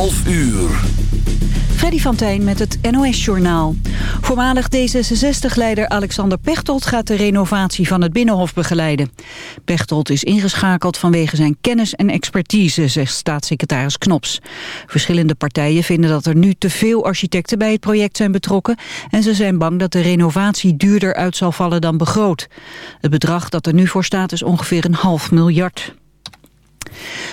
11 uur. Freddy van Tijn met het NOS-journaal. Voormalig D66-leider Alexander Pechtold gaat de renovatie van het Binnenhof begeleiden. Pechtold is ingeschakeld vanwege zijn kennis en expertise, zegt staatssecretaris Knops. Verschillende partijen vinden dat er nu te veel architecten bij het project zijn betrokken... en ze zijn bang dat de renovatie duurder uit zal vallen dan begroot. Het bedrag dat er nu voor staat is ongeveer een half miljard.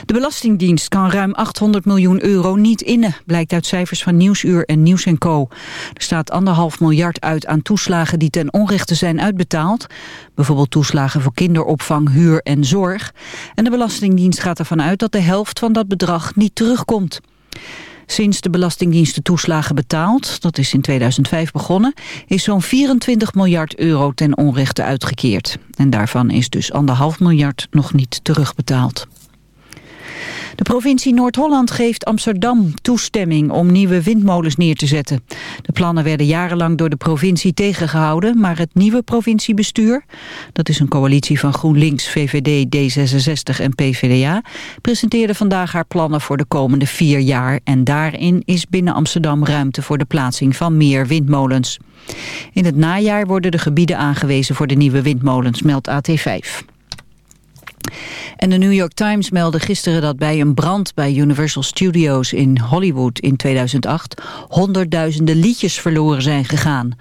De Belastingdienst kan ruim 800 miljoen euro niet innen, blijkt uit cijfers van Nieuwsuur en Nieuws Co. Er staat anderhalf miljard uit aan toeslagen die ten onrechte zijn uitbetaald. Bijvoorbeeld toeslagen voor kinderopvang, huur en zorg. En de Belastingdienst gaat ervan uit dat de helft van dat bedrag niet terugkomt. Sinds de Belastingdienst de toeslagen betaalt, dat is in 2005 begonnen, is zo'n 24 miljard euro ten onrechte uitgekeerd. En daarvan is dus anderhalf miljard nog niet terugbetaald. De provincie Noord-Holland geeft Amsterdam toestemming om nieuwe windmolens neer te zetten. De plannen werden jarenlang door de provincie tegengehouden, maar het nieuwe provinciebestuur, dat is een coalitie van GroenLinks, VVD, D66 en PVDA, presenteerde vandaag haar plannen voor de komende vier jaar en daarin is binnen Amsterdam ruimte voor de plaatsing van meer windmolens. In het najaar worden de gebieden aangewezen voor de nieuwe windmolens, meldt AT5. En de New York Times meldde gisteren dat bij een brand bij Universal Studios in Hollywood in 2008 honderdduizenden liedjes verloren zijn gegaan.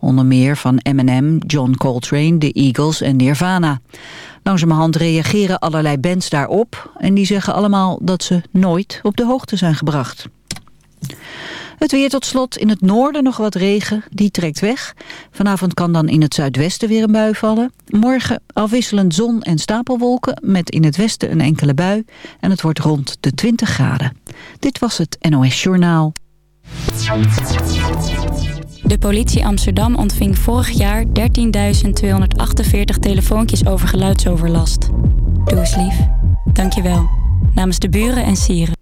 Onder meer van Eminem, John Coltrane, The Eagles en Nirvana. Langzamerhand reageren allerlei bands daarop en die zeggen allemaal dat ze nooit op de hoogte zijn gebracht. Het weer tot slot. In het noorden nog wat regen. Die trekt weg. Vanavond kan dan in het zuidwesten weer een bui vallen. Morgen afwisselend zon en stapelwolken. Met in het westen een enkele bui. En het wordt rond de 20 graden. Dit was het NOS Journaal. De politie Amsterdam ontving vorig jaar 13.248 telefoontjes over geluidsoverlast. Doe eens lief. Dank je wel. Namens de buren en sieren.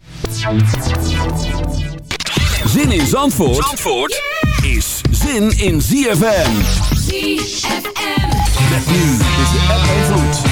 Zin in Zandvoort, Zandvoort is zin in ZFM. ZFM. Met nu is de app en vloed.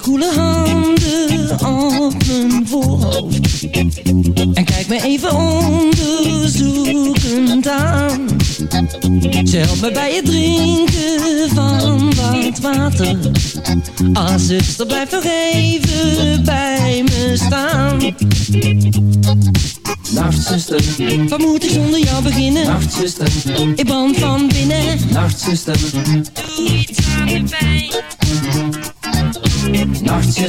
koele handen op mijn voorhoofd. En kijk me even onderzoekend aan. Ze me bij het drinken van wat water. Ah, zuster, blijf nog even bij me staan. Nachtzuster, wat moet ik zonder jou beginnen? Nachtzuster, ik brand van binnen. Nachtzuster, doe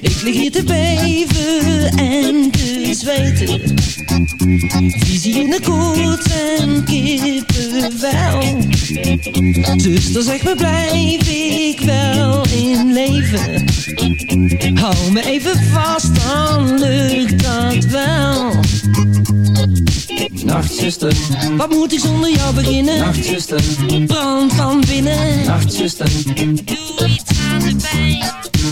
Ik lig hier te beven en te zweten. Visie in de koets en kippenvel. Zuster, zeg me, blijf ik wel in leven? Hou me even vast, dan lukt dat wel. Nachtzuster, wat moet ik zonder jou beginnen? Nachtzuster, brand van binnen. Nachtzuster, doe iets aan de pijn.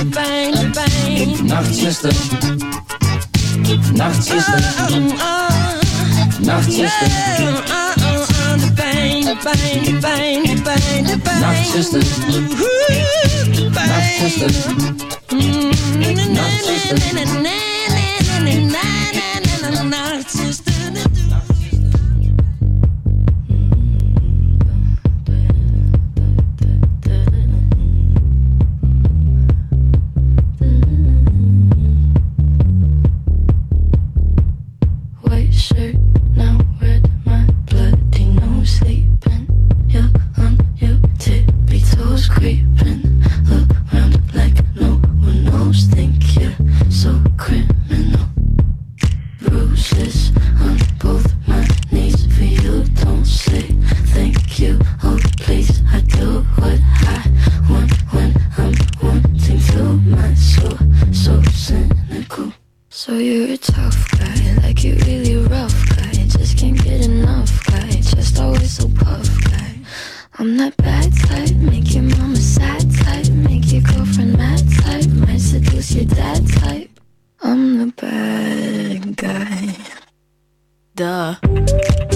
de pijn, de pijn. Nachtzuster, Nachtzuster, Nachtzuster, De pijn, de pijn, de pijn, de pijn, de pijn. Nachtzuster, De pijn. Nachtzuster, Nachtzuster. Duh.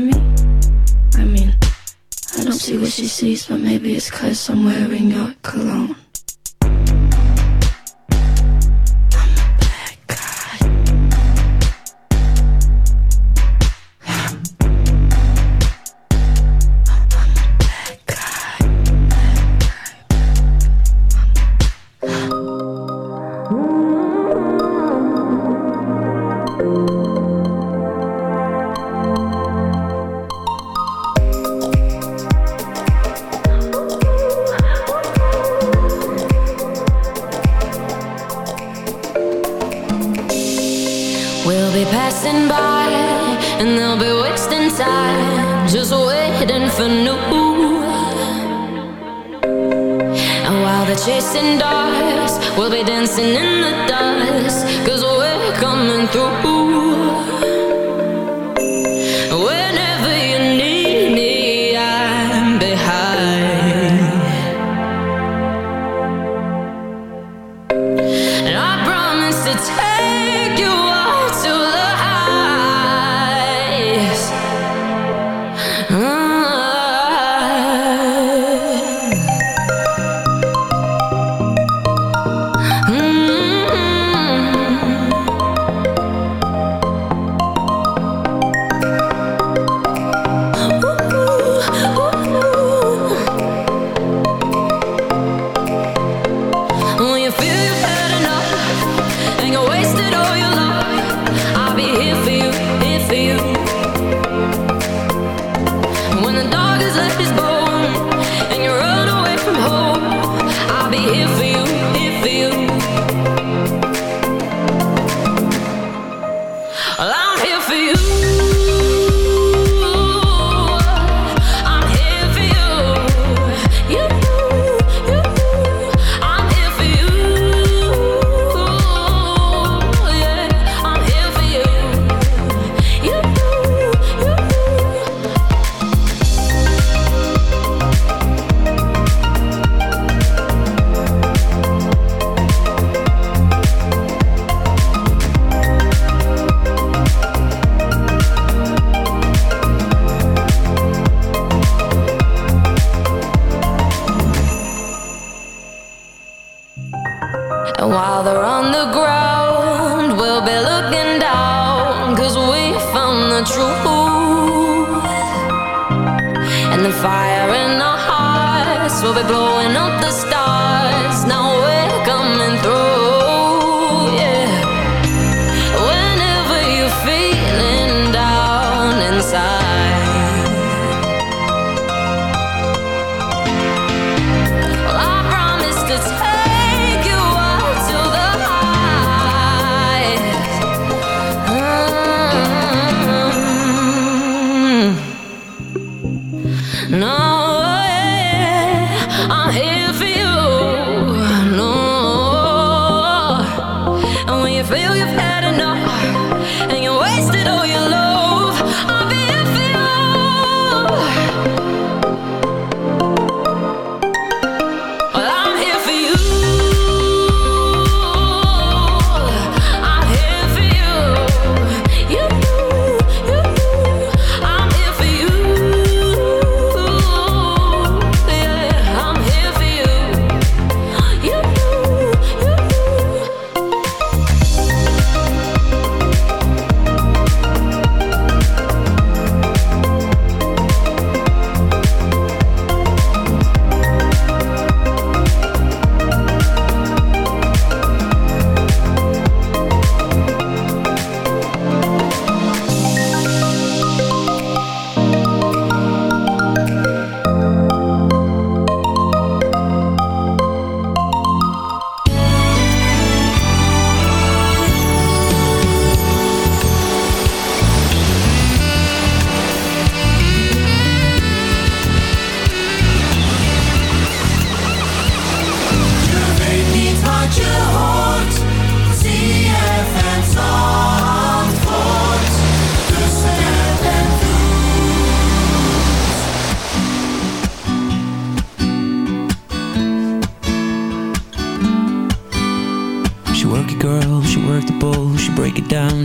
me? I mean, I don't see what she sees, but maybe it's cause I'm wearing your cologne.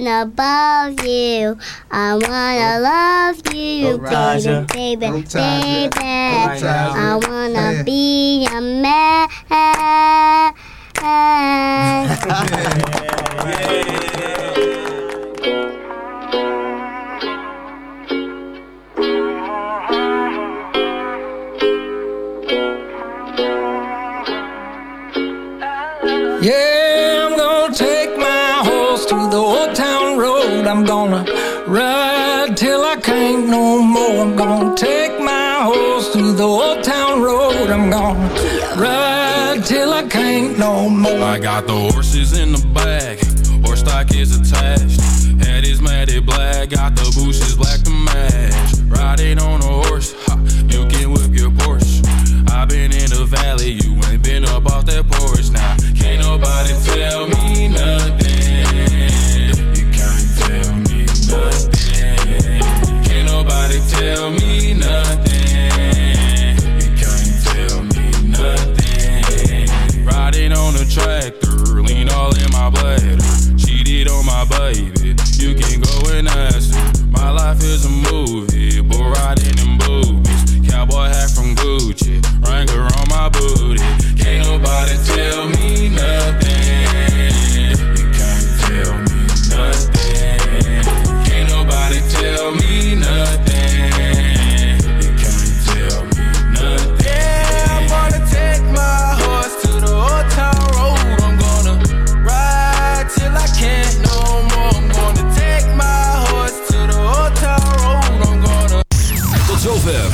wanna you. I wanna oh. love you, oh, baby, baby, baby. I wanna be a man. yeah, yeah. no more. I got the horses in the